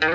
De